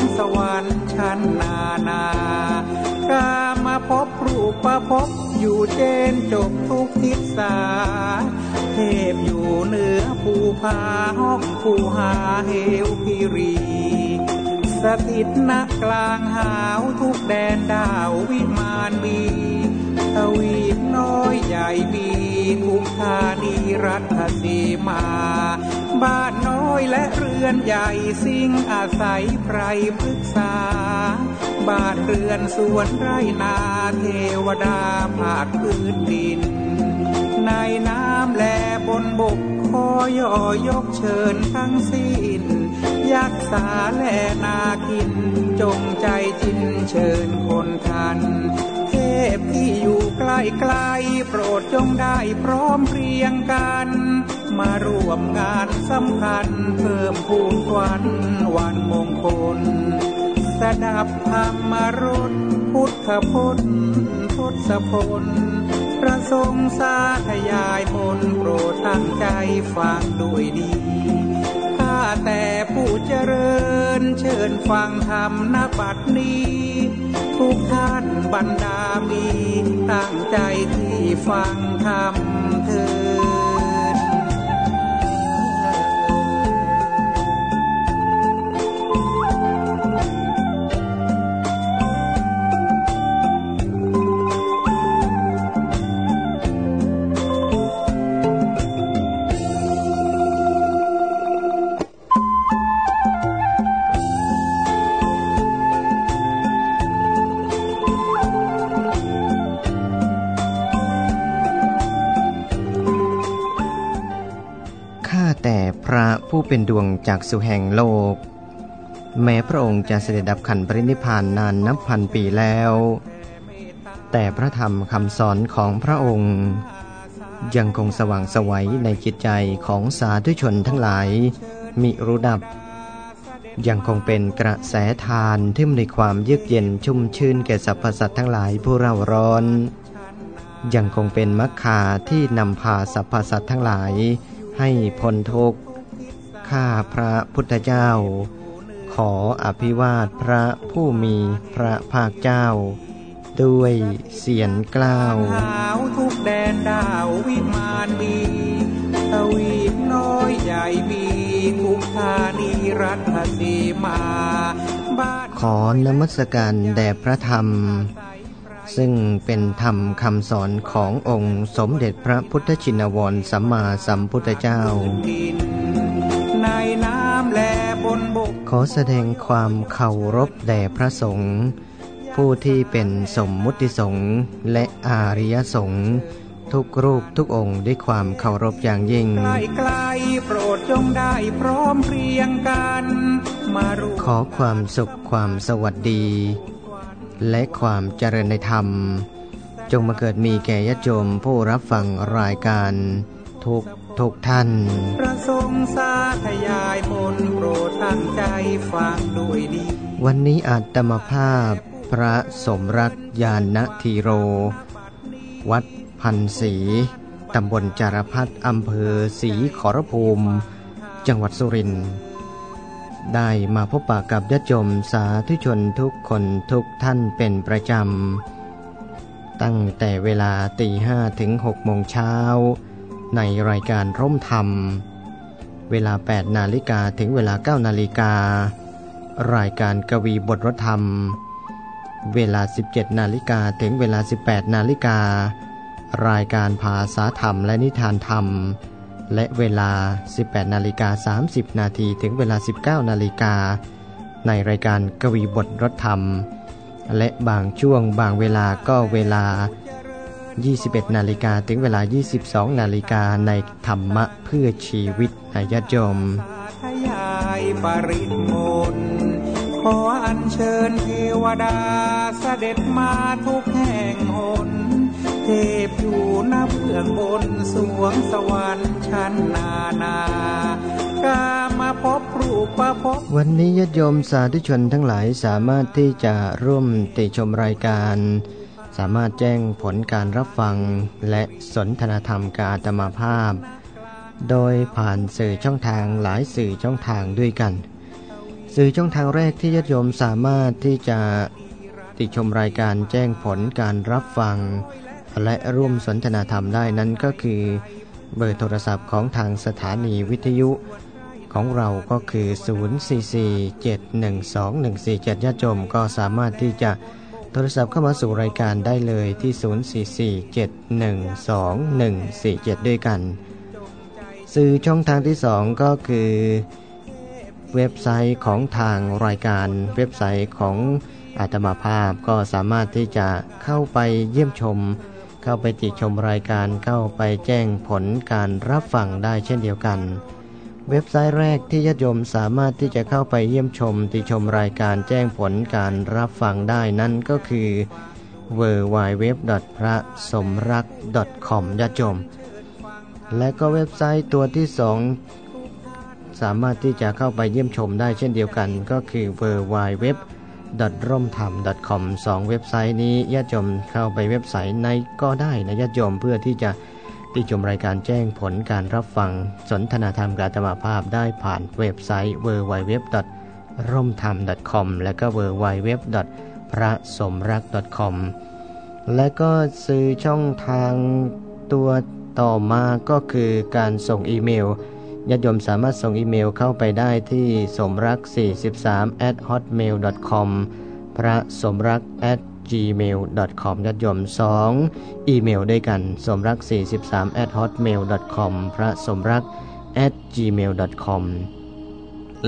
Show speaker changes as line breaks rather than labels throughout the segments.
สวงสวรรค์ชั้นนานากามาพบรูปประพบอยู่เจนจบทุกทิศสาเทพอยู่เหนือภูผาห้องภูหาเหวพิรี สถิตณกลางหาวทุกแดนดาววิมานมีทวีปน้อยใหญ่มีทุกธานีรัฐสีมา บ้าน อยและเรือนใหญ่สิ่งอาศัยไพรพฤกษาบ้านเรือนสวนไรนาเทวดาภาคพื้นดิน ในน้ำแลบนบกขอย่อยกเชิญทั้งสิ้น ยักษาและนาคิน จงใจจินเชิญคนทัน เทพที่อยู่ใกล้ไกลโปรดจงได้พร้อมเพรียงกัน มาร่วมงานสำคัญ เพิ่มพูนควันวันมงคล สดับธรรมรสพุทธพจน์ทศพลประสงค์สาธยายผลโปรดตั้งใจฟังด้วยดีข้าแต่ผู้เจริญเชิญฟังธรรมนบัดนี้ ทุกท่านบรรดามี ตั้งใจที่ฟังธรรมเถิด
เป็นดวงจากสุแห่งโลก แม้พระองค์จะเสด็จดับขันปรินิพานนานนับพันปีแล้ว แต่พระธรรมคำสอนของพระองค์ ยังคงสว่างสวัยในจิตใจของสาธุชนทั้งหลาย มิรู้ดับ ยังคงเป็นกระแสทานที่มีความเยือกเย็นชุ่มชื่นแก่สรรพสัตว์ทั้งหลายผู้เร่าร้อนยังคงเป็นมรรคาที่นำพาสรรพสัตว์ทั้งหลายให้พ้นทุกข์ ข้าพระพุทธเจ้า ขออภิวาทพระผู้มีพระภาคเจ้า ด้วยเสียงกล้าว
หาวทุกแดนดาววิมานมีทวีปน้อยใหญ่มีทุกธานีรัฐสีมาบ้าน
ขอนมัสการแด่พระธรรม ซึ่งเป็นธรรมคำสอนขององค์สมเด็จพระพุทธชินวรสัมมาสัมพุทธเจ้า ขอแสดงความเคารพแด่พระสงฆ์ผู้ที่เป็นสมมุติสงฆ์และอาริยสงฆ์ทุกรูปทุกองค์ด้วยความเคารพอย่างยิ่ง
ใกล้ๆโปรดจงได้พร้อมเรียงกันมา
ขอความสุขความสวัสดี และความเจริญในธรรม จงมาเกิดมีแก่ญาติโยมผู้รับฟังรายการทุก ทุกท่าน
ประสงค์สาธยายผลโปรดตั้งใจฟังด้วยดี
วันนี้อาตมภาพ พระสมรักยานนทีโร วัดพันศรีตำบลจารพัฒอำเภอศรีขอรภูมิ จังหวัดสุรินทร์ได้มาพบปะกับญาติโยมสาธุชนทุกคนทุกท่านเป็นประจำ ตั้งแต่เวลาตีห้ถึงหกโมงเช้า ในรายการร่มธรรม เวลา 8 นาฬิกาถึงเวลา 9 นาฬิกา รายการกวีบทรธรรม เวลา 17 นาฬิกาถึงเวลา 18 นาฬิกา รายการภาษาธรรมและนิทานธรรม และเวลา 18 นาฬิกา 30 นาทีถึงเวลา 19 นาฬิกา ในรายการกวีบทรธรรม และบางช่วงบางเวลาก็เวลา 21 นาฬิกาถึงเวลา 22 นาฬิกาในธรรมะเพื่อชีวิตนายาติโยม
สาธยายปริมนขออัญเชิญเทวดาเสด็จมาทุกแห่งหน เทพอยู่หน้าเบื้องบนสวงสวรรค์ชั้นนานากามาพบรูปประพบ
วันนี้ญาติโยมสาธุชนทั้งหลายสามารถที่จะร่วมติชมรายการสามารถแจ้งผลการรับฟังและสนทนาธรรมกาตมาภาพ โดยผ่านสื่อช่องทางหลายสื่อช่องทางด้วยกัน สื่อช่องทางแรกที่ญาติโยมสามารถที่จะติชมรายการแจ้งผลการรับฟัง และร่วมสนทนาธรรมได้นั้นก็คือ เบอร์โทรศัพท์ของทางสถานีวิทยุของเราก็คือ 044712147ญาติโยมก็สามารถที่จะ โทรศัพท์เข้ามาสู่รายการได้เลยที่ 044712147 ด้วยกัน สื่อช่องทางที่ 2 ก็คือ เว็บไซต์ของทางรายการ เว็บไซต์ของอาตมาภาพก็สามารถที่จะเข้าไปเยี่ยมชม เข้าไปติชมรายการเข้าไปแจ้งผลการรับฟังได้เช่นเดียวกัน เว็บไซต์แรกที่ญาติโยมสามารถที่จะเข้าไปเยี่ยมชม ติชมรายการแจ้งผลการรับฟังได้นั่นก็คือ w w w พระสมรัก .com ญาติโยม และก็เว็บไซต์ตัวที่สองสามารถที่จะเข้าไปเยี่ยมชมได้เช่นเดียวกัน ก็คือ w w w ร่มธรรม .com สองเว็บไซต์นี้ญาติโยมเข้าไปเว็บไซต์ในก็ได้นะญาติโยมเพื่อที่จะ ติชมรายการแจ้งผลการรับฟัง สนทนาธรรมการธรรมภาพได้ผ่านเว็บไซต์ w w w ร่มธรรม .com และก็ w w w พระสมรัก .com และก็สื่อช่องทางตัวต่อมาก็คือการส่งอีเมลญาติโยมสามารถส่งอีเมลเข้าไปได้ที่สมรัก 43 at hotmail com พระสมรัก at gmail com ญาติโยม 2 อีเมลด้วยกันสมรัก 43 at hotmail com พระสมรัก at gmail com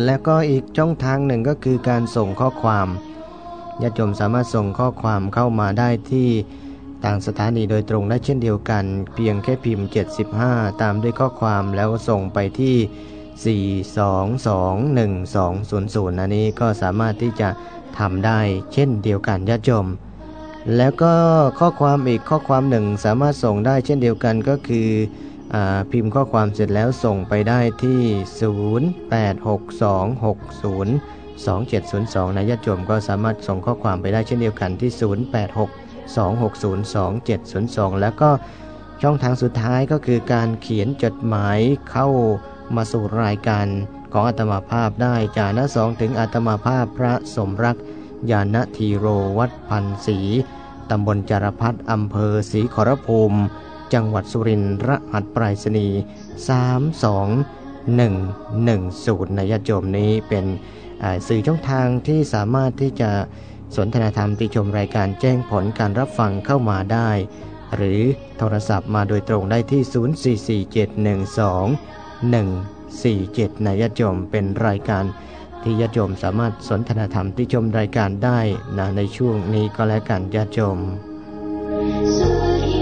และก็อีกช่องทางหนึ่งก็คือการส่งข้อความญาติโยมสามารถส่งข้อความเข้ามาได้ที่ต่างสถานีโดยตรงได้เช่นเดียวกัน เพียงแค่พิมพ์ 75 ตามด้วยข้อความแล้วส่งไปที่ 4221200 อันนี้ก็สามารถที่จะทำได้เช่นเดียวกันญาติโยมแล้วก็ข้อความอีกข้อความหนึ่งสามารถส่งได้เช่นเดียวกันก็คืออพิมพ์ข้อความเสร็จแล้วส่งไปได้ที่ 0862602702 นะญาติโยมก็สามารถส่งข้อความไปได้เช่นเดียวกันที่ 086 2602702 แล้วก็ช่องทางสุดท้ายก็คือการเขียนจดหมายเข้า มาสู่รายการของอาตมาภาพได้จากน้าสองถึงอาตมาภาพพระสมรักยานทีโรวัดพันศรีตำบลจารพัฒอำเภอศรีขอรภูมิ จังหวัดสุรินทร์รหัสปรายศนีย์32110 ในญาติโยมนี้เป็นสื่อช่องทางที่สามารถที่จะสนทนาธรรมติชมรายการแจ้งผลการรับฟังเข้ามาได้ หรือโทรศัพท์มาโดยตรงได้ที่ 044712 147 ในญาติโยมเป็นรายการที่ญาติโยมสามารถสนทนาธรรมที่ชมรายการได้นะในช่วงนี้ก็แล้วกันญาติโยม
ความ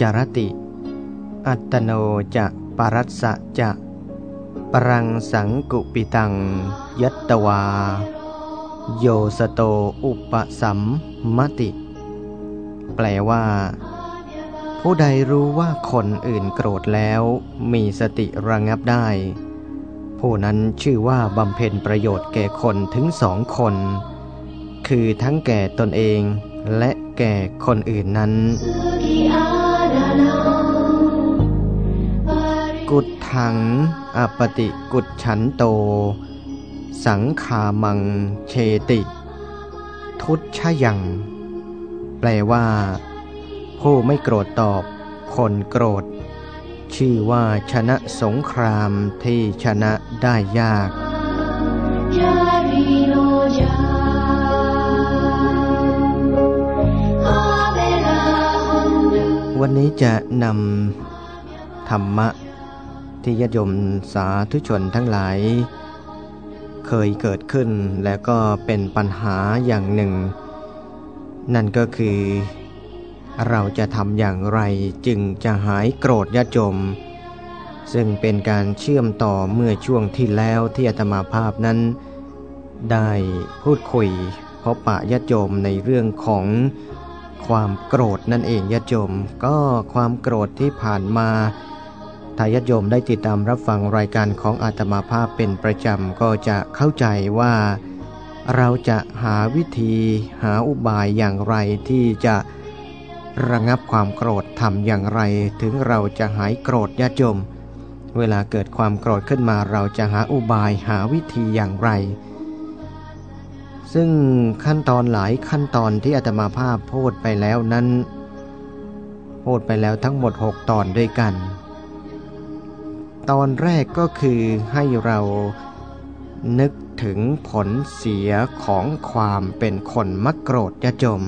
จาร
ติ อัตโนจะปรัสสะจะปรังสังกุปิตัง ยัตตวา โยสโตอุปสัมมติ แปลว่า ผู้ใดรู้ว่าคนอื่นโกรธแล้ว มีสติระงับได้ ผู้นั้นชื่อว่าบำเพ็ญประโยชน์แก่คนถึงสองคน คือทั้งแก่ตนเองและแก่คนอื่นนั้น กุดถังอปติกุดฉันโต สังขามังเชติ ทุตชยัง แปลว่า ผู้ไม่โกรธตอบ คนโกรธ ชื่อว่าชนะสงครามที่ชนะได้ยาก วันนี้จะนำธรรมะที่ญาติโยมสาธุชนทั้งหลาย เคยเกิดขึ้นและก็เป็นปัญหาอย่างหนึ่ง นั่นก็คือ เราจะทำอย่างไรจึงจะหายโกรธญาติโยมซึ่งเป็นการเชื่อมต่อเมื่อช่วงที่แล้วที่อาตมาภาพนั้น ได้พูดคุยพบปะญาติโยมในเรื่องของ ความโกรธนั่นเองญาติโยม ก็ความโกรธที่ผ่านมาถ้าญาติโยมได้ติดตามรับฟังรายการของอาตมาภาพเป็นประจำก็จะเข้าใจว่า เราจะหาวิธีหาอุบายอย่างไรที่จะระงับความโกรธทำอย่างไร ถึงเราจะหายโกรธญาติโยม เวลาเกิดความโกรธขึ้นมาเราจะหาอุบายหาวิธีอย่างไร ซึ่งขั้นตอนหลายขั้นตอนที่อาตมาภาพพูดไปแล้วนั้นพูดไปแล้วทั้งหมด 6 ตอนด้วยกัน ตอนแรกก็คือให้เรานึกถึงผลเสียของความเป็นคนมักโกรธยะจม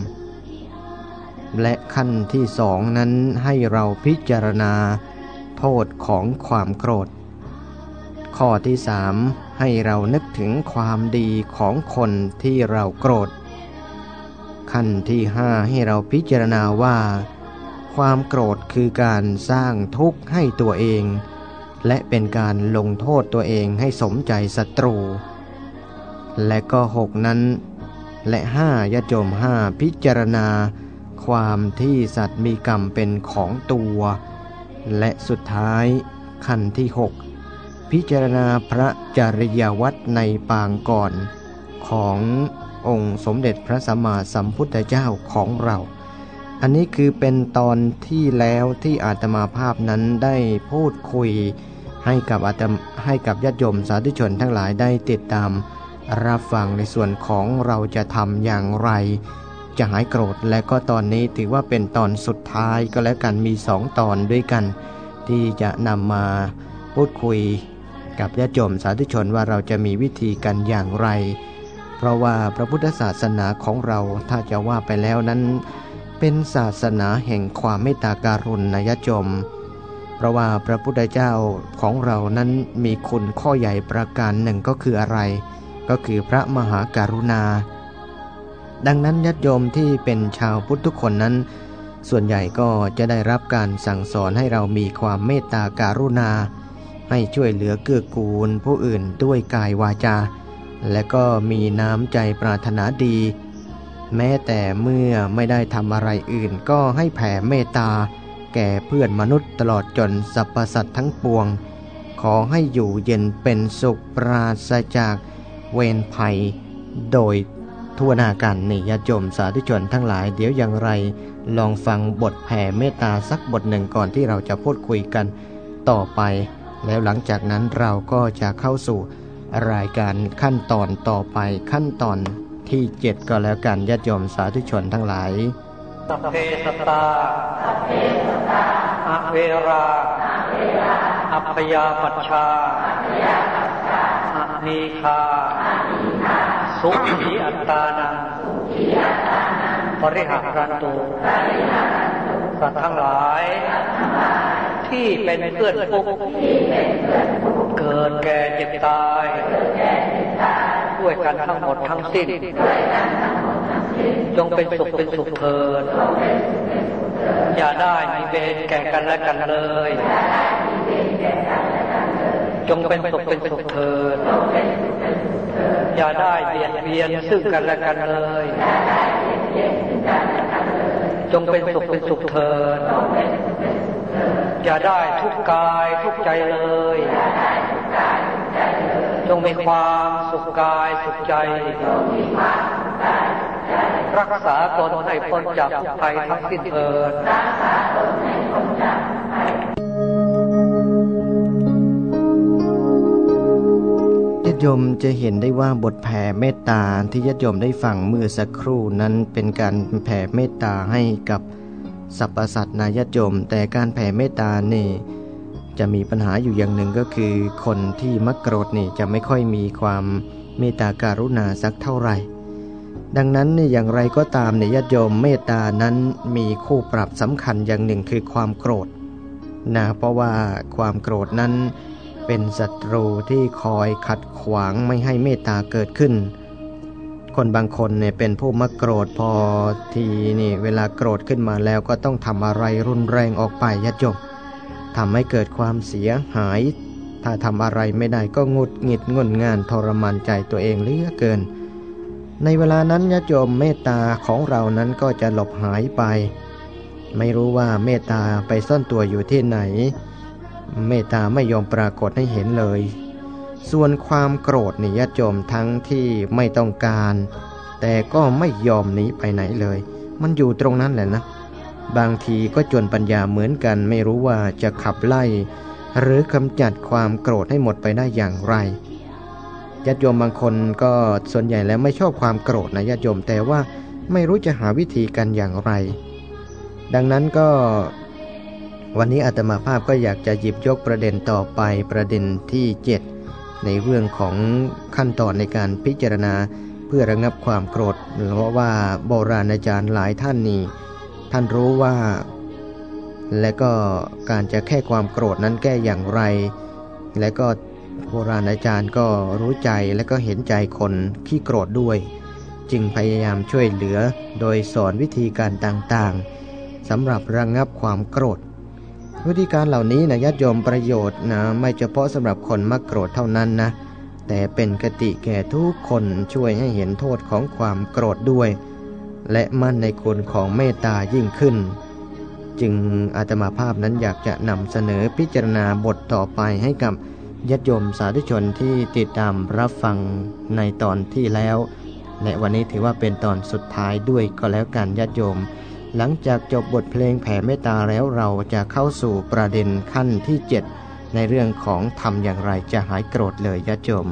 และขั้นที่สองนั้นให้เราพิจารณาโทษของความโกรธ ข้อที่สาม ให้เรานึกถึงความดีของคนที่เราโกรธ ขั้นที่ห้าให้เราพิจารณาว่า ความโกรธคือการสร้างทุกข์ให้ตัวเอง และเป็นการลงโทษตัวเองให้สมใจศัตรู และก็หกนั้น และห้ายะโจมห้าพิจารณา ความที่สัตว์มีกรรมเป็นของตัว และสุดท้ายขั้นที่หก พิจารณาพระจริยวัตรในปางก่อนขององค์สมเด็จพระสัมมาสัมพุทธเจ้าของเรา อันนี้คือเป็นตอนที่แล้วที่อาตมาภาพนั้นได้พูดคุยให้กับอาตมให้กับญาติโยมสาธุชนทั้งหลายได้ติดตาม รับฟังในส่วนของเราจะทำอย่างไร จะหายโกรธและก็ตอนนี้ถือว่าเป็นตอนสุดท้ายก็แล้วกันมีสองตอนด้วยกัน ที่จะนำมาพูดคุย กับญาติโยมสาธุชนว่าเราจะมีวิธีกันอย่างไร เพราะว่าพระพุทธศาสนาของเราถ้าจะว่าไปแล้วนั้น เป็นศาสนาแห่งความเมตตาการุณนะญาติโยมเพราะว่าพระพุทธเจ้าของเรานั้นมีคุณข้อใหญ่ประการหนึ่งก็คืออะไร ก็คือพระมหาการุณา ดังนั้นญาติโยมที่เป็นชาวพุทธทุกคนนั้น ส่วนใหญ่ก็จะได้รับการสั่งสอนให้เรามีความเมตตาการุณา ให้ช่วยเหลือเกื้อกูลผู้อื่นด้วยกายวาจา และก็มีน้ำใจปรารถนาดี แม้แต่เมื่อไม่ได้ทำอะไรอื่นก็ให้แผ่เมตตา แก่เพื่อนมนุษย์ตลอดจนสรรพสัตว์ทั้งปวง ขอให้อยู่เย็นเป็นสุขปราศจากเวรภัย โดยทั่วหน้ากันนี่ญาติโยมสาธุชนทั้งหลายเดี๋ยวอย่างไร ลองฟังบทแผ่เมตตาสักบทหนึ่งก่อนที่เราจะพูดคุยกันต่อไป แล้วหลังจากนั้นเราก็จะเข้าสู่รายการขั้นตอนต่อไปขั้นตอนที่ 7 ก็แล้วกันญาติโยมสาธุชนทั้งหลาย
สัพเพสตตาอเวราอัพยาปัชชาอะนีคา สุขีอัตตานังปริหารันตุสัตว์ทั้งหลาย ที่เป็นเพื่อนทุกข์เกิดแก่เจ็บตายด้วยกันทั้งหมดทั้งสิ้น จงเป็นสุขเป็นสุขเถิดอย่าได้มีเวรแก่กันและกันเลย จงเป็นสุขเป็นสุขเถิดอย่าได้เบียดเบียนซึ่งกันและกันเลย จงเป็นสุขเป็นสุขเถิด อย่าได้ทุกกายทุกใจเลย จงมีความสุขกายสุขใจ รักษาตนให้พ้นจากทุกภัยทั้งสิ้นเถิด
ญาติโยมจะเห็นได้ว่าบทแผ่เมตตาที่ญาติโยมได้ฟังเมื่อสักครู่นั้นเป็นการแผ่เมตตาให้กับ สรรพสัตว์นาติโยมแต่การแผ่เมตตาเนี่จะมีปัญหาอยู่อย่างหนึ่งก็คือ คนที่มักโกรธนี่จะไม่ค่อยมีความเมตตาการุณาสักเท่าไหร่ ดังนั้นเนี่ยอย่างไรก็ตามเนี่ยญาติโยมเมตตานั้นมีคู่ปรับสำคัญอย่างหนึ่งคือความโกรธนะเพราะว่าความโกรธนั้นเป็นศัตรูที่คอยขัดขวางไม่ให้เมตตาเกิดขึ้น คนบางคนเนี่ยเป็นผู้มักโกรธพอทีนี่เวลาโกรธขึ้นมาแล้วก็ต้องทำอะไรรุนแรงออกไปญาติโยมทำให้เกิดความเสียหาย ถ้าทำอะไรไม่ได้ก็งุดหงิดงุนงานทรมานใจตัวเองเหลือเกิน ในเวลานั้นญาติโยมเมตตาของเรานั้นก็จะหลบหายไป ไม่รู้ว่าเมตตาไปซ่อนตัวอยู่ที่ไหน เมตตาไม่ยอมปรากฏให้เห็นเลย ส่วนความโกรธนี่ญาติโยมทั้งที่ไม่ต้องการ แต่ก็ไม่ยอมหนีไปไหนเลย มันอยู่ตรงนั้นแหละนะ บางทีก็จนปัญญาเหมือนกัน ไม่รู้ว่าจะขับไล่ หรือกำจัดความโกรธให้หมดไปได้อย่างไรญาติโยมบางคนก็ส่วนใหญ่แล้วไม่ชอบความโกรธนะญาติโยมแต่ว่าไม่รู้จะหาวิธีกันอย่างไร ดังนั้นก็วันนี้อาตมาภาพก็อยากจะหยิบยกประเด็นต่อไปประเด็นที่ 7 ในเรื่องของขั้นตอนในการพิจารณาเพื่อระงับความโกรธ เพราะว่าโบราณอาจารย์หลายท่านนี่ท่านรู้ว่า และก็การจะแค่ความโกรธนั้นแก้อย่างไร และก็โบราณอาจารย์ก็รู้ใจและก็เห็นใจคนขี้โกรธด้วย จึงพยายามช่วยเหลือโดยสอนวิธีการต่างๆสำหรับระงงับความโกรธ วิธีการเหล่านี้นะญาติโยมประโยชน์นะไม่เฉพาะสำหรับคนมักโกรธเท่านั้นนะ แต่เป็นกติแก่ทุกคนช่วยให้เห็นโทษของความโกรธด้วย และมั่นในคุณของเมตตายิ่งขึ้น จึงอาตมาภาพนั้นอยากจะนำเสนอพิจารณาบทต่อไปให้กับญาติโยมสาธุชนที่ติดตามรับฟังในตอนที่แล้ว และวันนี้ถือว่าเป็นตอนสุดท้ายด้วยก็แล้วกันญาติโยม หลังจากจบบทเพลงแผ่เมตตาแล้วเราจะเข้าสู่ประเด็นขั้นที่ 7 ในเรื่องของทำอย่างไรจะหายโกรธเลยยะ
จม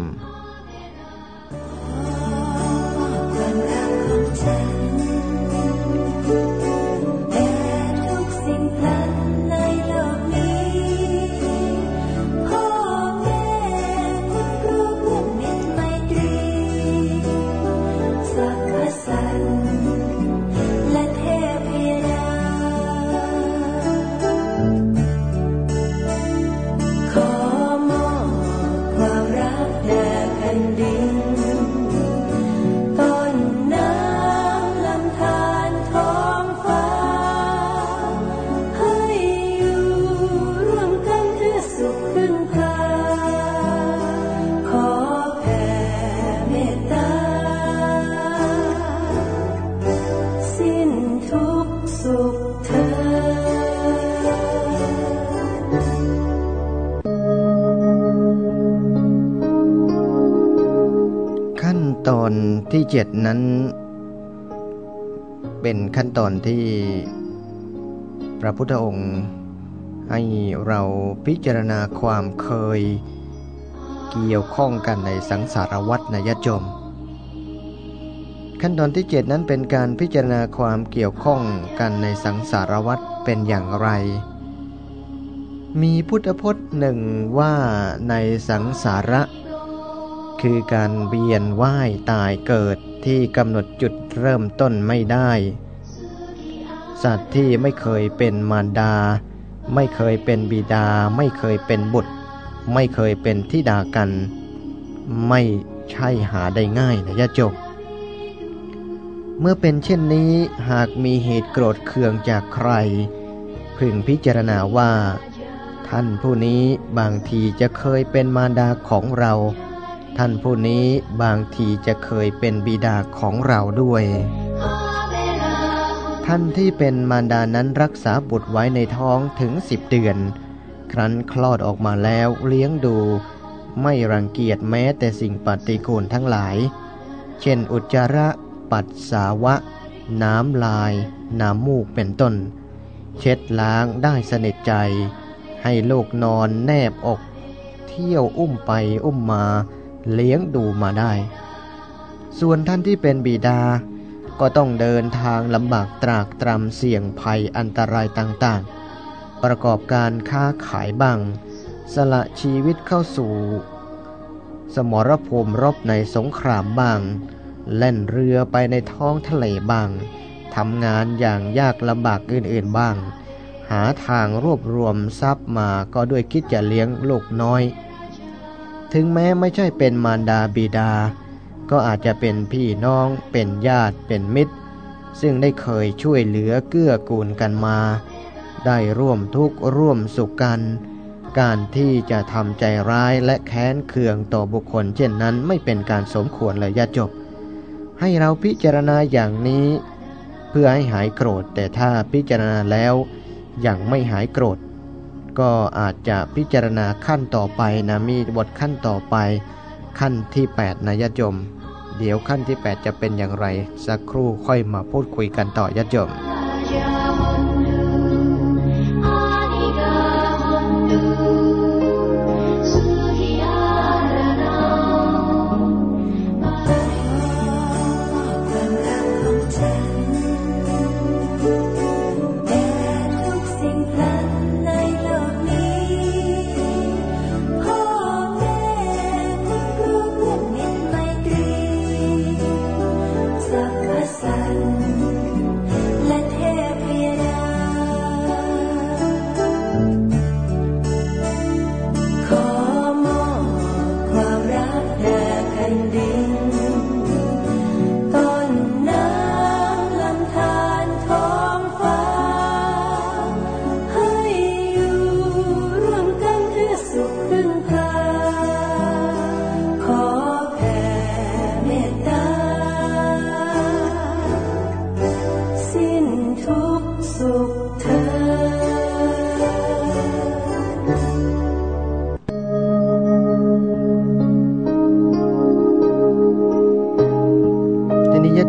ที่7นั้น เป็นขั้นตอนที่พระพุทธองค์ให้เราพิจารณาความเคยเกี่ยวข้องกันในสังสารวัฏนะญาติโยมขั้นตอนที่ 7 นั้นเป็นการพิจารณาความเกี่ยวข้องกันในสังสารวัฏเป็นอย่างไร มีพุทธพจน์หนึ่งว่าในสังสาระ คือการเวียนว่ายตายเกิดที่กำหนดจุดเริ่มต้นไม่ได้ สัตว์ที่ไม่เคยเป็นมารดา ไม่เคยเป็นบิดา ไม่เคยเป็นบุตร ไม่เคยเป็นทิดากัน ไม่ใช่หาได้ง่ายนะยะจบ เมื่อเป็นเช่นนี้หากมีเหตุโกรธเคืองจากใคร พึงพิจารณาว่า ท่านผู้นี้บางทีจะเคยเป็นมารดาของเรา ท่านผู้นี้บางทีจะเคยเป็นบิดาของเราด้วย ท่านที่เป็นมารดานั้นรักษาบุตรไว้ในท้องถึงสิบเดือน ครั้นคลอดออกมาแล้วเลี้ยงดู ไม่รังเกียจแม้แต่สิ่งปฏิกูลทั้งหลาย เช่นอุจจาระ ปัสสาวะ น้ำลาย น้ำมูกเป็นต้น เช็ดล้างได้สนิทใจ ให้ลูกนอนแนบอกเที่ยวอุ้มไปอุ้มมา เลี้ยงดูมาได้ ส่วนท่านที่เป็นบิดา ก็ต้องเดินทางลำบากตรากตรำเสี่ยงภัยอันตรายต่างๆ ประกอบการค้าขายบ้าง สละชีวิตเข้าสู่ สมรภูมิรบในสงครามบ้าง เล่นเรือไปในท้องทะเลบ้างทำงานอย่างยากลำบากอื่นๆบ้าง หาทางรวบรวมทรัพย์มาก็ด้วยคิดจะเลี้ยงลูกน้อย ถึงแม้ไม่ใช่เป็นมารดาบิดา ก็อาจจะเป็นพี่น้อง เป็นญาติ เป็นมิตร ซึ่งได้เคยช่วยเหลือเกื้อกูลกันมา ได้ร่วมทุกข์ร่วมสุขกัน การที่จะทำใจร้ายและแค้นเคืองต่อบุคคล เช่นนั้นไม่เป็นการสมควรเลยญาจบ ให้เราพิจารณาอย่างนี้ เพื่อให้หายโกรธ แต่ถ้าพิจารณาแล้วยังไม่หายโกรธ ก็อาจจะพิจารณาขั้นต่อไปนะมีบทขั้นต่อไป ขั้นที่ 8นะญาติโยมเดี๋ยวขั้นที่ 8 จะเป็นอย่างไร สักครู่ค่อยมาพูดคุยกันต่อญาติโยม
ความ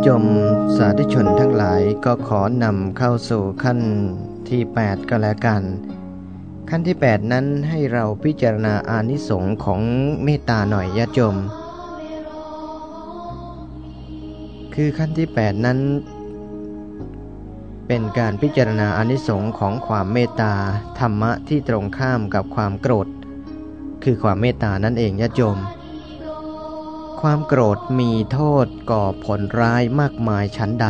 ยมสาธุ
ชนทั้งหลายก็ขอนำเข้าสู่ขั้นที่ 8 ก็แล้วกัน ขั้นที่ 8 นั้นให้เราพิจารณาอานิสงส์ของเมตตาหน่อยญาติโยมคือขั้นที่ 8 นั้น เป็นการพิจารณาอานิสงส์ของความเมตตาธรรมะที่ตรงข้ามกับความโกรธ คือความเมตตานั่นเองญาติโยม ความโกรธมีโทษก่อผลร้ายมากมายชั้นใด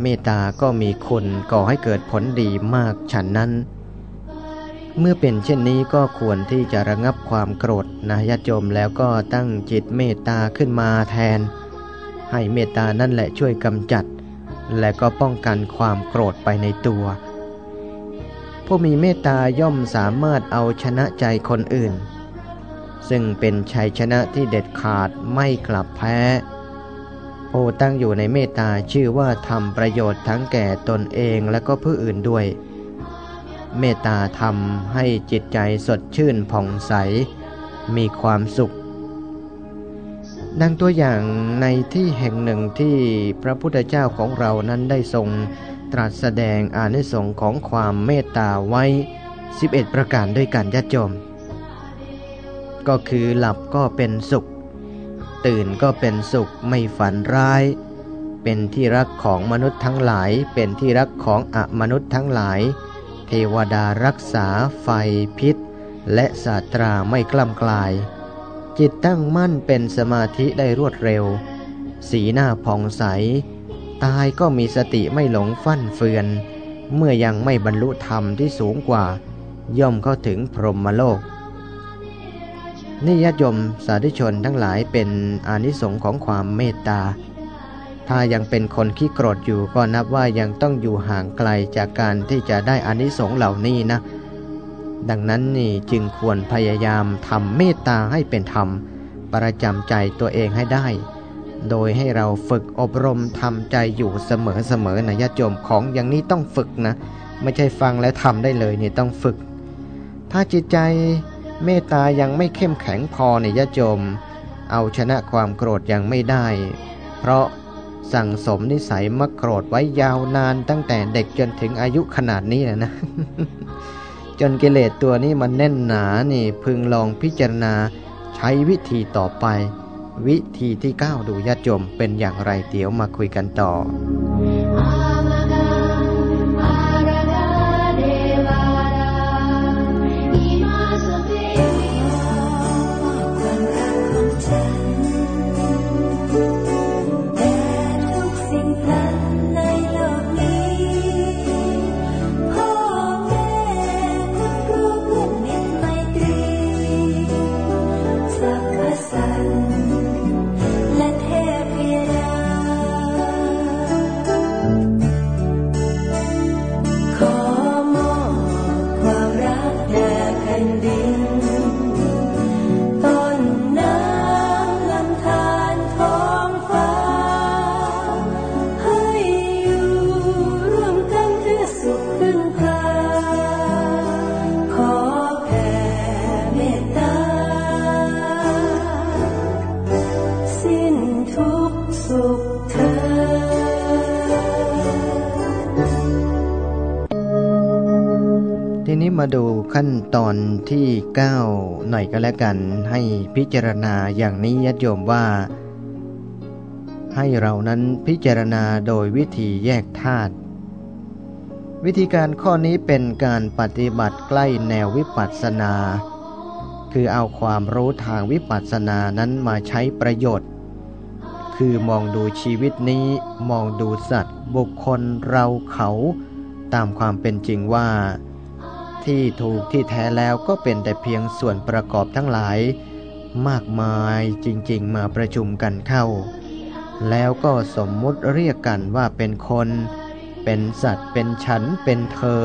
เมตตาก็มีคุณก่อให้เกิดผลดีมากฉันนั้น เมื่อเป็นเช่นนี้ก็ควรที่จะระงับความโกรธนะญาติโยมแล้วก็ตั้งจิตเมตตาขึ้นมาแทน ให้เมตตานั่นแหละช่วยกำจัด และก็ป้องกันความโกรธไปในตัว ผู้มีเมตตาย่อมสามารถเอาชนะใจคนอื่น ซึ่งเป็นชัยชนะที่เด็ดขาดไม่กลับแพ้ ผู้ตั้งอยู่ในเมตตาชื่อว่าทำประโยชน์ทั้งแก่ตนเองและก็ผู้อื่นด้วย เมตตาทำให้จิตใจสดชื่นผ่องใส มีความสุข ดังตัวอย่างในที่แห่งหนึ่งที่พระพุทธเจ้าของเรานั้นได้ทรงตรัสแสดงอานิสงส์ของความเมตตาไว้ 11 ประการด้วยกันญาติโยม ก็คือหลับก็เป็นสุข ตื่นก็เป็นสุขไม่ฝันร้าย เป็นที่รักของมนุษย์ทั้งหลาย เป็นที่รักของอมนุษย์ทั้งหลาย เทวดารักษาไฟพิษ และศาสตราไม่กล้ำกลาย จิตตั้งมั่นเป็นสมาธิได้รวดเร็ว สีหน้าผ่องใส ตายก็มีสติไม่หลงฟั่นเฟือน เมื่อยังไม่บรรลุธรรมที่สูงกว่า ย่อมเข้าถึงพรหมโลก นิยยมสาธุชนทั้งหลายเป็นอานิสงส์ของความเมตตา ถ้ายังเป็นคนขี้โกรธอยู่ก็นับว่ายังต้องอยู่ห่างไกลจากการที่จะได้อานิสงส์เหล่านี้นะ ดังนั้นนี่จึงควรพยายามทำเมตตาให้เป็นธรรม ประจำใจตัวเองให้ได้ โดยให้เราฝึกอบรมทำใจอยู่เสมอๆนะญาติโยมของอย่างนี้ต้องฝึกนะ ไม่ใช่ฟังแล้วทำได้เลยนี่ต้องฝึก ถ้าจิตใจ เมตตายังไม่เข้มแข็งพอในยะโจม เอาชนะความโกรธยังไม่ได้ เพราะสั่งสมนิสัยมักโกรธไว้ยาวนานตั้งแต่เด็กจนถึงอายุขนาดนี้นะนะจนกิเลสตัวนี้มันแน่นหนานี่พึงลองพิจารณาใช้วิธีต่อไป วิธีที่ก้าดูญาติโยมเป็นอย่างไรเดี๋ยวมาคุยกันต่อ ตอนที่ 9 หน่อยก็แล้วกันให้พิจารณาอย่างนี้ยัดโยมว่า ให้เรานั้นพิจารณาโดยวิธีแยกธาตุวิธีการข้อนี้เป็นการปฏิบัติใกล้แนววิปัสสนา คือเอาความรู้ทางวิปัสสนานั้นมาใช้ประโยชน์ คือมองดูชีวิตนี้ มองดูสัตว์ บุคคลเราเขา ตามความเป็นจริงว่า ที่ถูกที่แท้แล้วก็เป็นแต่เพียงส่วนประกอบทั้งหลาย มากมายจริงๆมาประชุมกันเข้า แล้วก็สมมุติเรียกกันว่าเป็นคน เป็นสัตว์ เป็นฉัน เป็นเธอ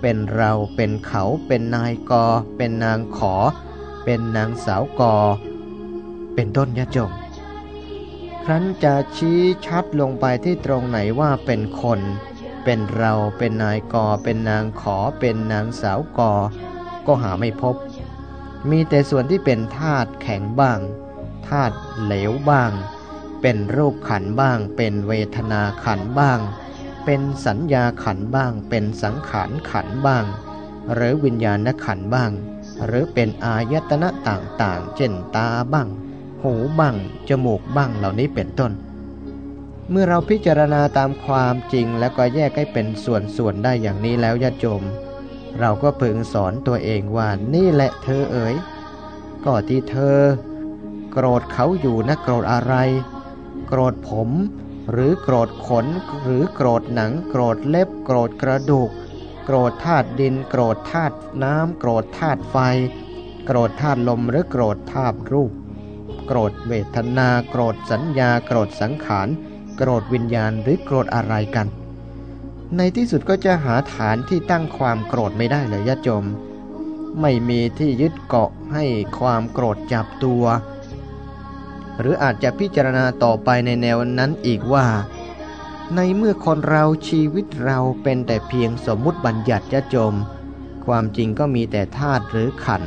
เป็นเรา เป็นเขา เป็นนายกอ เป็นนางขอ เป็นนางสาวกอ เป็นต้นยะจง ครั้นจะชี้ชัดลงไปที่ตรงไหนว่าเป็นคน เป็นเราเป็นนายกอเป็นนางขอเป็นนางสาวกอ ก็หาไม่พบ มีแต่ส่วนที่เป็นธาตุแข็งบ้างธาตุเหลวบ้าง เป็นรูปขันบ้าง เป็นเวทนาขันบ้าง เป็นสัญญาขันบ้าง เป็นสังขารขันบ้าง หรือวิญญาณขันบ้าง หรือเป็นอายตนะต่างๆ เช่นตาบ้าง หูบ้าง จมูกบ้างเหล่านี้เป็นต้น เมื่อเราพิจารณาตามความจริงแล้วก็แยกให้เป็นส่วนๆได้อย่างนี้แล้วญาติโยมเราก็พึงสอนตัวเองว่านี่แหละเธอเอ๋ยก็ที่เธอ โกรธเขาอยู่นะโกรธอะไร โกรธผม หรือโกรธขน หรือโกรธหนัง โกรธเล็บ โกรธกระดูก โกรธธาตุดิน โกรธธาตุน้ำ โกรธธาตุไฟ โกรธธาตุลมหรือโกรธธาตุรูป โกรธเวทนา โกรธสัญญา โกรธสังขาร โกรธวิญญาณหรือโกรธอะไรกัน ในที่สุดก็จะหาฐานที่ตั้งความโกรธไม่ได้เลยญาติโยมไม่มีที่ยึดเกาะให้ความโกรธจับตัว หรืออาจจะพิจารณาต่อไปในแนวนั้นอีกว่า ในเมื่อคนเราชีวิตเราเป็นแต่เพียงสมมุติบัญญัติญาติโยมความจริงก็มีแต่ธาตุหรือขัน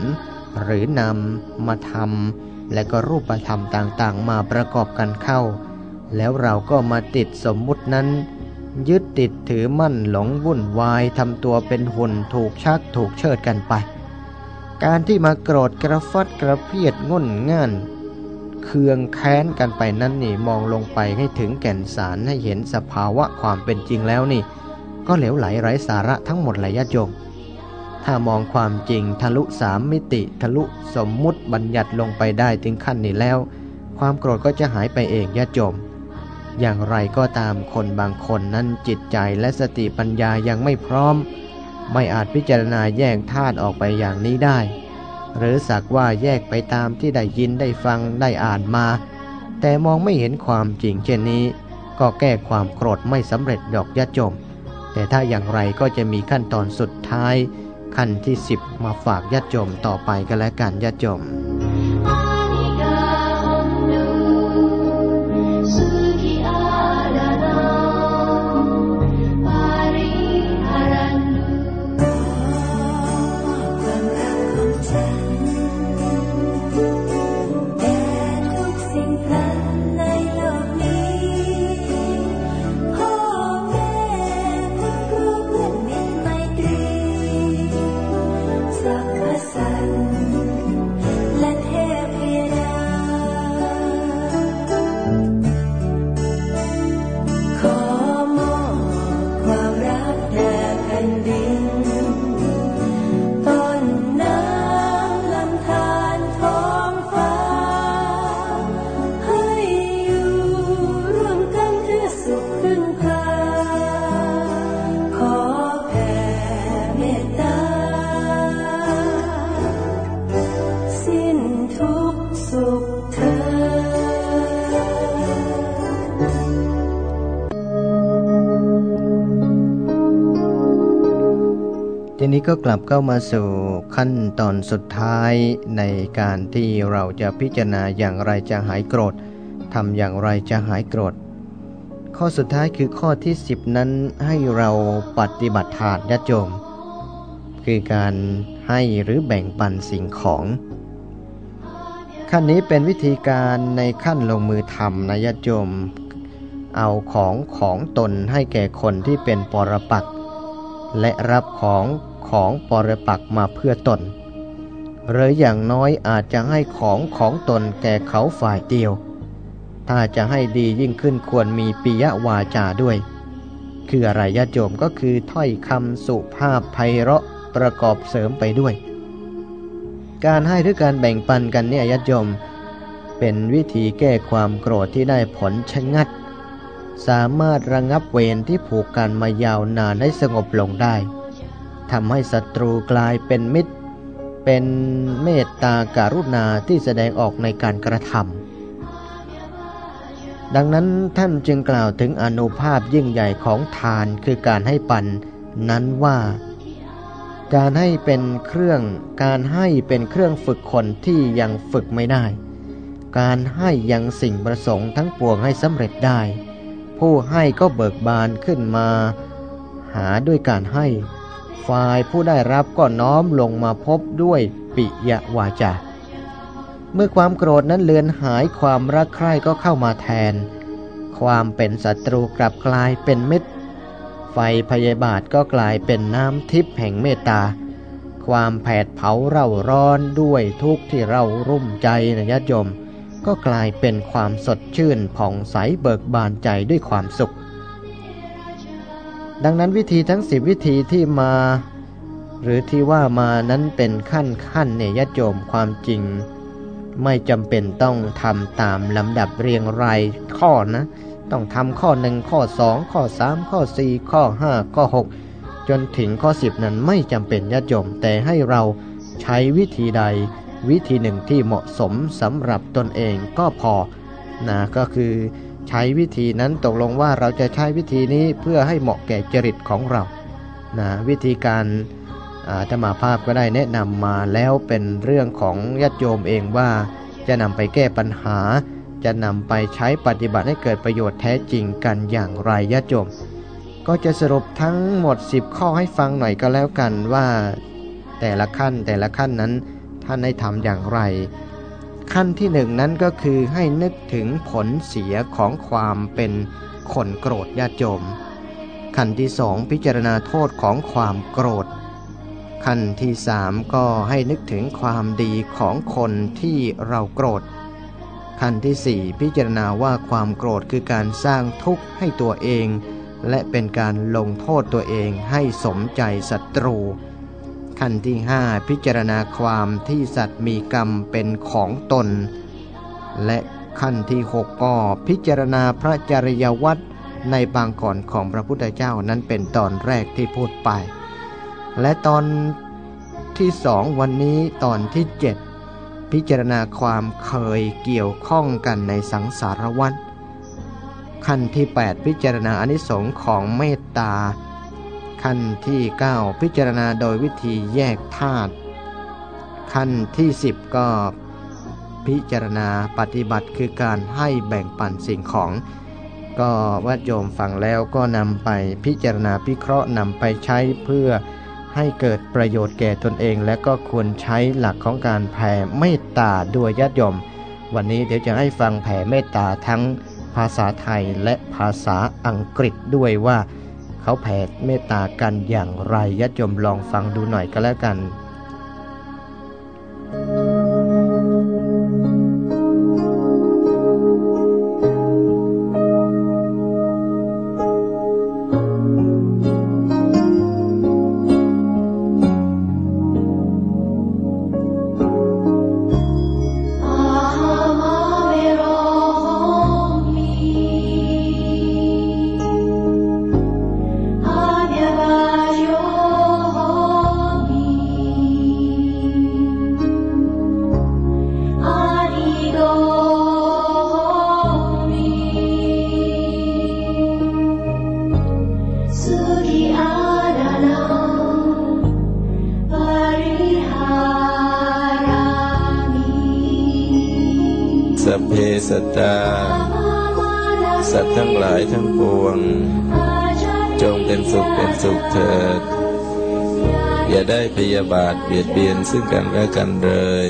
หรือนำมาทำและก็รูปธรรมต่างๆ มาประกอบกันเข้า แล้วเราก็มาติดสมมุตินั้น ยึดติดถือมั่นหลงวุ่นวายทำตัวเป็นหุ่นถูกชักถูกเชิดกันไป การที่มาโกรธกระฟัดกระเพียดง่นง่านเคืองแค้นกันไปนั้นนี่มองลงไปให้ถึงแก่นสารให้เห็นสภาวะความเป็นจริงแล้วนี่ ก็เหลวไหลไร้สาระทั้งหมดเลยญาติโยมถ้ามองความจริงทะลุสามมิติทะลุสมมุติบัญญัติลงไปได้ถึงขั้นนี้แล้ว ความโกรธก็จะหายไปเองญาติโยม อย่างไรก็ตามคนบางคนนั้นจิตใจและสติปัญญายังไม่พร้อม ไม่อาจพิจารณาแยกธาตุออกไปอย่างนี้ได้ หรือสักว่าแยกไปตามที่ได้ยินได้ฟังได้อ่านมา แต่มองไม่เห็นความจริงเช่นนี้ ก็แก้ความโกรธไม่สำเร็จดอกยะจม แต่ถ้าอย่างไรก็จะมีขั้นตอนสุดท้าย ขั้นที่สิบมาฝากยะจมต่อไปกันแล้วกันยะจม
กลับเข้ามาสู่ขั้
นตอนสุดท้ายในการที่เราจะพิจารณาอย่างไรจะหายโกรธทำอย่างไรจะหายโกรธ ข้อสุดท้ายคือข้อที่ 10 นั้นให้เราปฏิบัติทานญาติโยม คือการให้หรือแบ่งปันสิ่งของ ขั้นนี้เป็นวิธีการในขั้นลงมือทำนะญาติโยม เอาของของตนให้แก่คนที่เป็นปรปักษ์และรับของ ของปรปักมาเพื่อตน หรืออย่างน้อยอาจจะให้ของของตนแก่เขาฝ่ายเดียว ถ้าจะให้ดียิ่งขึ้นควรมีปิยวาจาด้วย คืออะไรญาติโยมก็คือถ้อยคำสุภาพไพเราะประกอบเสริมไปด้วย การให้หรือการแบ่งปันกันเนี่ยญาติโยมเป็นวิธีแก้ความโกรธที่ได้ผลชะงัด สามารถระงับเวรที่ผูกกันมายาวนานให้สงบลงได้ ทำให้ศัตรูกลายเป็นมิตร เป็นเมตตาการุณาที่แสดงออกในการกระทำดังนั้นท่านจึงกล่าวถึงอนุภาพยิ่งใหญ่ของทานคือการให้ปันนั้นว่า การให้เป็นเครื่องการให้เป็นเครื่องฝึกคนที่ยังฝึกไม่ได้ การให้ยังสิ่งประสงค์ทั้งปวงให้สำเร็จได้ ผู้ให้ก็เบิกบานขึ้นมา หาด้วยการให้ ฝ่ายผู้ได้รับก็น้อมลงมาพบด้วยปิยวาจา เมื่อความโกรธนั้นเลือนหายความรักใคร่ก็เข้ามาแทน ความเป็นศัตรูกลับกลายเป็นมิตร ไฟพยาบาทก็กลายเป็นน้ำทิพย์แห่งเมตตา ความแผดเผาเร่าร้อนด้วยทุกข์ที่เรารุ่มใจนะญาติโยม ก็กลายเป็นความสดชื่นผ่องใสเบิกบานใจด้วยความสุข ดังนั้นวิธีทั้งสิบวิธีที่มา หรือที่ว่ามานั้นเป็นขั้นขั้นเนี่ยญาติโยมความจริง ไม่จำเป็นต้องทำตามลำดับเรียงรายข้อนะ ต้องทำข้อหนึ่งข้อสองข้อสามข้อสี่ข้อห้าข้อหกจนถึงข้อสิบนั้นไม่จำเป็นญาติโยมแต่ให้เราใช้วิธีใดวิธีหนึ่งที่เหมาะสมสำหรับตนเองก็พอนะก็คือ ใช้วิธีนั้นตกลงว่าเราจะใช้วิธีนี้เพื่อให้เหมาะแก่จริตของเรานะวิธีการอาธรรมาภาพก็ได้แนะนำมาแล้วเป็นเรื่องของญาติโยมเองว่าจะนำไปแก้ปัญหา จะนำไปใช้ปฏิบัติให้เกิดประโยชน์แท้จริงกันอย่างไรญาติโยม ก็จะสรุปทั้งหมด 10 ข้อให้ฟังหน่อยก็แล้วกันว่า แต่ละขั้นแต่ละขั้นนั้นท่านให้ทำอย่างไร ขั้นที่หนึ่งนั้นก็คือให้นึกถึงผลเสียของความเป็นคนโกรธญาติโยมขั้นที่สองพิจารณาโทษของความโกรธ ขั้นที่สามก็ให้นึกถึงความดีของคนที่เราโกรธ ขั้นที่สี่พิจารณาว่าความโกรธคือการสร้างทุกข์ให้ตัวเอง และเป็นการลงโทษตัวเองให้สมใจศัตรู ขั้นที่ห้าพิจารณาความที่สัตว์มีกรรมเป็นของตน และขั้นที่หกก็พิจารณาพระจริยวัตรในบางก่อนของพระพุทธเจ้านั้นเป็นตอนแรกที่พูดไป และตอนที่สองวันนี้ตอนที่เจ็ดพิจารณาความเคยเกี่ยวข้องกันในสังสารวัฏขั้นที่ 8 พิจารณาอนิสงค์ของเมตตา ขั้นที่ 9 พิจารณาโดยวิธีแยกธาตุขั้นที่ 10 ก็พิจารณาปฏิบัติคือการให้แบ่งปันสิ่งของ ก็วัดโยมฟังแล้วก็นำไปพิจารณาพิเคราะห์นำไปใช้เพื่อให้เกิดประโยชน์แก่ตนเอง และก็ควรใช้หลักของการแผ่เมตตาด้วยญาติโยม วันนี้เดี๋ยวจะให้ฟังแผ่เมตตาทั้งภาษาไทยและภาษาอังกฤษด้วยว่า เขาแผ่เมตตากันอย่างไรญาติโยมลองฟังดูหน่อยก็แล้วกัน
ปวง จงเป็นสุขเป็นสุขเถิด อย่าได้พยาบาทเบียดเบียนซึ่งกันและกันเลย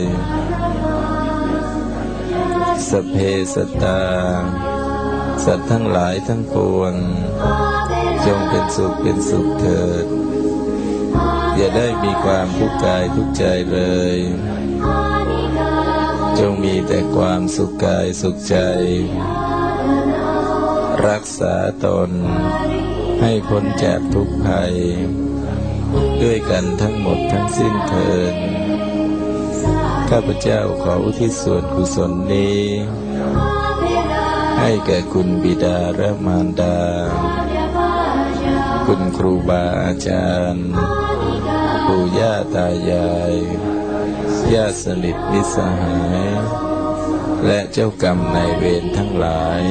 สเพสตตาสัตว์ทั้งหลายทั้งปวง จงเป็นสุขเป็นสุขเถิด อย่าได้มีความทุกข์กายทุกข์ใจเลย จงมีแต่ความสุขกายสุขใจ รักษาตน ให้พ้นจากทุกภัย ด้วยกันทั้งหมดทั้งสิ้นเทินข้าพเจ้าขออุทิศส่วนกุศลนี้ ให้แก่คุณบิดาและมารดา คุณครูบาอาจารย์ ปู่ย่าตายายญาติสนิทมิสหาย และเจ้ากรรมนายเวรทั้งหลาย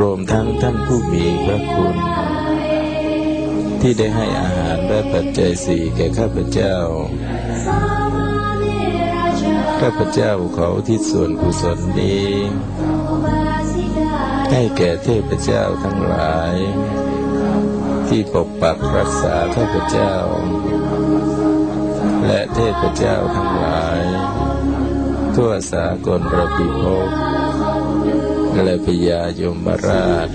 รวมทั้งท่านผู้มีพระคุณ ที่ได้ให้อาหารและปัจจัยสี่แก่ข้าพเจ้า ข้าพเจ้าขอทิศส่วนกุศลนี้ ให้แก่เทพเจ้าทั้งหลาย ที่ปกปักรักษาข้าพเจ้า และเทพเจ้าทั้งหลาย ทั่วสากลระพิภพ และพญายมราช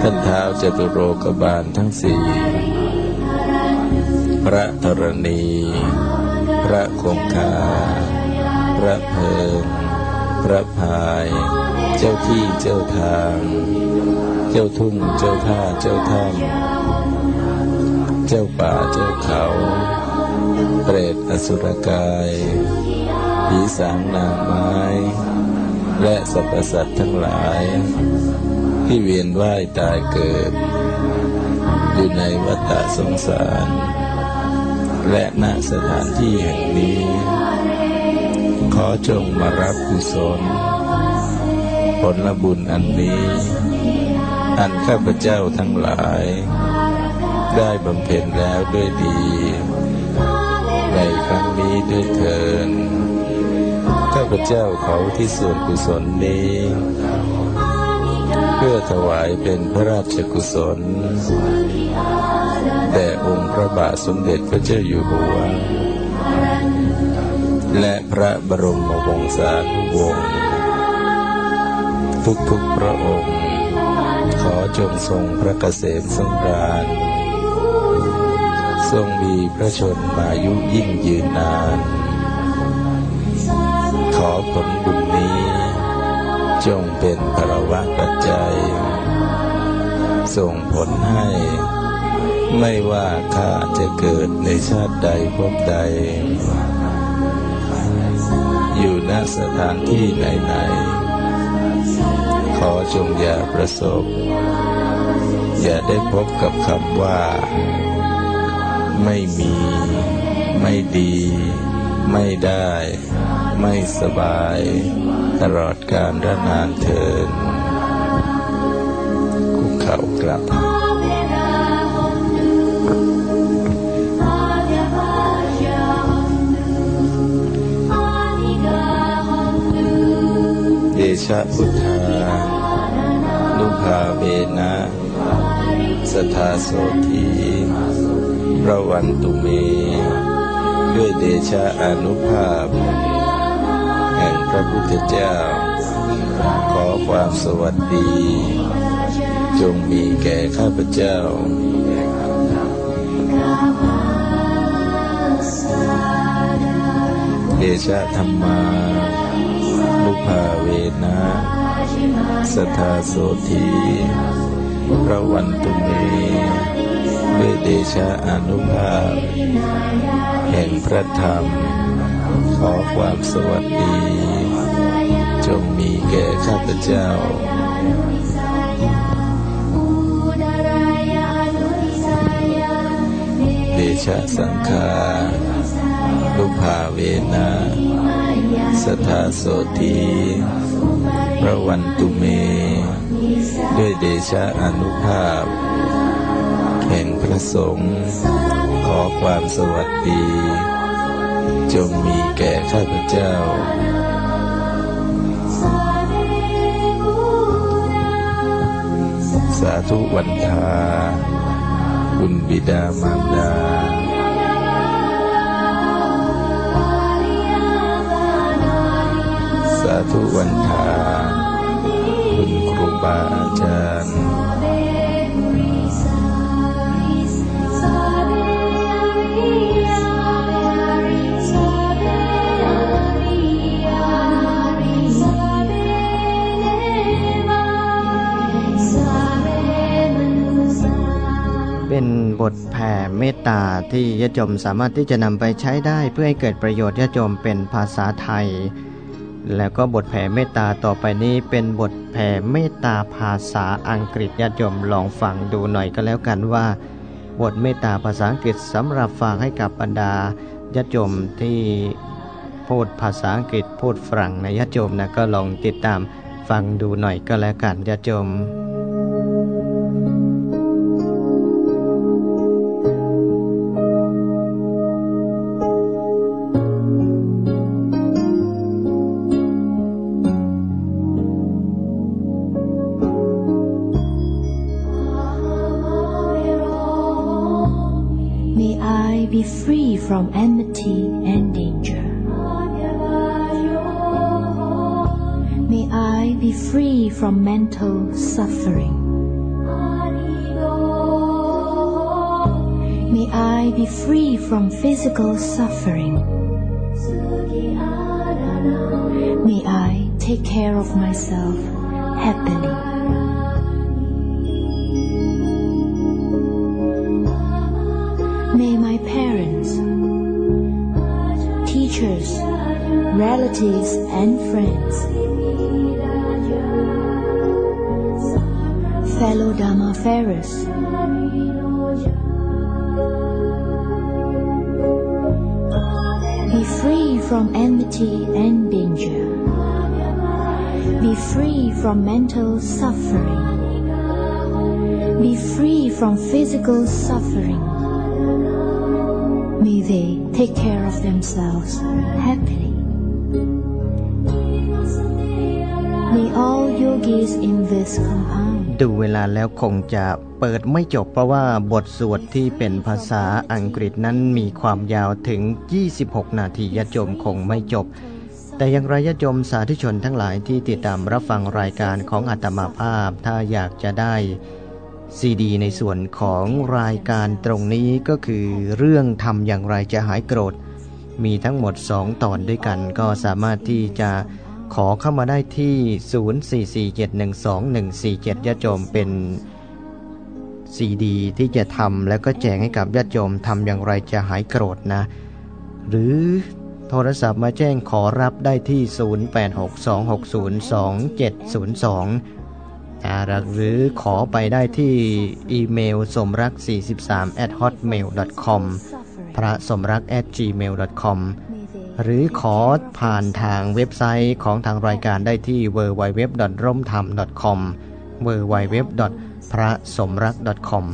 ท่านเท้าจตุโรกบาลทั้งสี่ พระธรณี พระคงคา พระเพิง พระพาย เจ้าที่เจ้าทาง เจ้าทุ่งเจ้าท่าเจ้าถ้ำเจ้าป่าเจ้าเขา เปรตอสุรกายผีสางนางไม้ และสรรพสัตว์ทั้งหลาย ที่เวียนว่ายตายเกิด อยู่ในวัฏสงสาร และณสถานที่แห่งนี้ ขอจงมารับกุศล ผลบุญอันนี้ อันข้าพเจ้าทั้งหลาย ได้บำเพ็ญแล้วด้วยดี ในครั้งนี้ด้วยเถินข้า พเจ้าเขาที่ส่วนกุศลนี้ เพื่อถวายเป็นพระราชกุศลแด่องค์พระบาทสมเด็จพระเจ้าอยู่หัว และพระบรมวงศานุวงศ์ทุกๆพระองค์ ขอจงทรงพระเกษมสำราญทรงมีพระชนมายุยิ่งยืนนาน ขอผลบุญนี้ จงเป็นภรวะปัจจัย ส่งผลให้ ไม่ว่าข้าจะเกิดในชาติใดภพใด อยู่ณสถานที่ไหนๆขอจงอย่าประสบ อย่าได้พบกับคำว่า ไม่มี ไม่ดี ไม่ได้ ไม่สบาย ตลอดการระนานเทินคุกเข่ากลับเดชะพุทธานุภาเวนะสทาโสทีระวันตุเม ด้วยเดชะอนุภาพ แห่งพระพุทธเจ้า ขอความสวัสดี จงมีแก่ข้าพเจ้าเดชะธรรมานุภาเวนะสทาโสทีพระวันตุเมด้วยเดชะอนุภาพ แห่งพระธรรม ขอความสวัสดี จงมีแก่ข้าพเจ้าเดชะสังฆานุภาเวนะสทาโสทีพระวันตุเม ด้วยเดชะอนุภาพ แห่งพระสงฆ์ขอความสวัสดี จงมีแก่ข้าพเจ้า สาธุวันทาคุณบิดามารดา สาธุวันทาคุณครูบาอาจารย์
เป็นบทแผ่เมตตาที่ญาติโยมสามารถที่จะนำไปใช้ได้เพื่อให้เกิดประโยชน์ญาติโยมเป็นภาษาไทย แล้วก็บทแผ่เมตตาต่อไปนี้เป็นบทแผ่เมตตาภาษาอังกฤษญาติโยมลองฟังดูหน่อยก็แล้วกันว่า บทเมตตาภาษาอังกฤษสำหรับฝากให้กับบรรดาญาติโยมที่พูดภาษาอังกฤษพูดฝรั่งในะญาติโยมนะก็ลองติดตามฟังดูหน่อยก็แล้วกันญาติโยม
from enmity and danger. May I be free from mental suffering. May I be free from physical suffering. May I take care of myself happily. And friends, fellow Dharma farers, be free from enmity and danger. Be free from mental suffering. Be free from physical suffering. May they take care of themselves happily.
ดูเวลาแล้วคงจะเปิดไม่จบเพราะว่าบทสวดที่เป็นภาษาอังกฤษนั้นมีความยาวถึง 26 นาทีญาติโยมคงไม่จบ แต่อย่างไรญาติโยมสาธุชนทั้งหลายที่ติดตามรับฟังรายการของอาตมาภาพ ถ้าอยากจะได้ซีดีในส่วนของรายการตรงนี้ก็คือเรื่องทำอย่างไรจะหายโกรธ มีทั้งหมด 2 ตอนด้วยกันก็สามารถที่จะ ขอเข้ามาได้ที่ 044712147ญาติโยมเป็นซีดี ที่จะทำแล้วก็แจกให้กับญาติโยมทำอย่างไรจะหายโกรธนะ หรือโทรศัพท์มาแจ้งขอรับได้ที่ 0862602702หรือขอไปได้ที่อีเมลสมรัก 43 at hotmail com พระสมรัก at gmail com หรือขอผ่านทางเว็บไซต์ของทางรายการได้ที่ www. ร่มธรรม .com www. พระสมรัก .com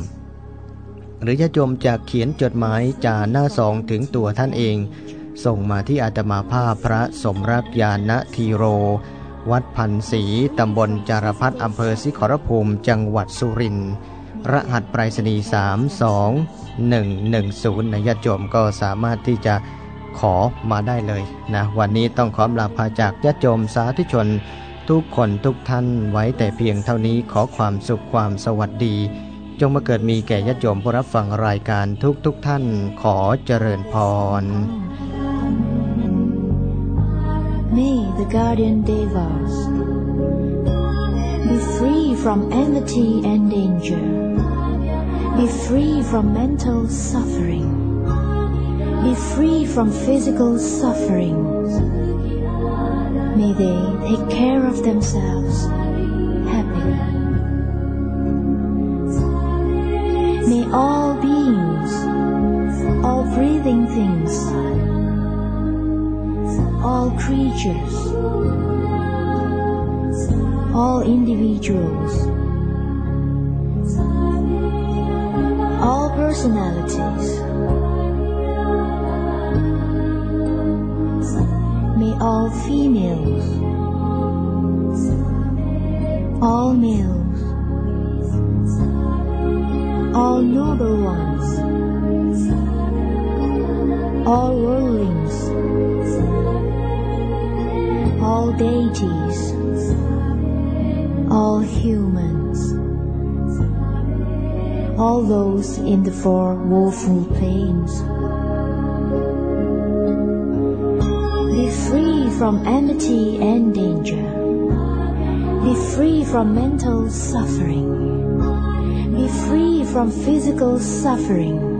หรือจะจมจากเขียนจดหมายจาหน้าสองถึงตัวท่านเอง ส่งมาที่อาตมาภาพพระสมรักยานทีโร วัดพันศรีตำบลจารพัฒอำเภอสิขรภูมิ จังหวัดสุรินทร์รหัสไปรษณีย์32110นะญาติโยมก็สามารถที่จะ ขอมาได้เลยนะวันนี้ต้องขอลาพาจากญาติโยมสาธุชน ทุกคนทุกท่านไว้แต่เพียงเท่านี้ขอความสุขความสวัสดี จงมาเกิดมีแก่ญาติโยมผู้รับฟังรายการทุกทุกท่านขอเจริญพร
May the guardian devas be free from enmity and danger, be free from mental suffering, be free from physical suffering. May they take care of themselves happily. May all beings, all breathing things, all creatures, all individuals, all personalities, all females, all males, all noble ones, all worldlings, all deities, all humans, all those in the four woeful planes. From enmity and danger. Be free from mental suffering. Be free from physical suffering.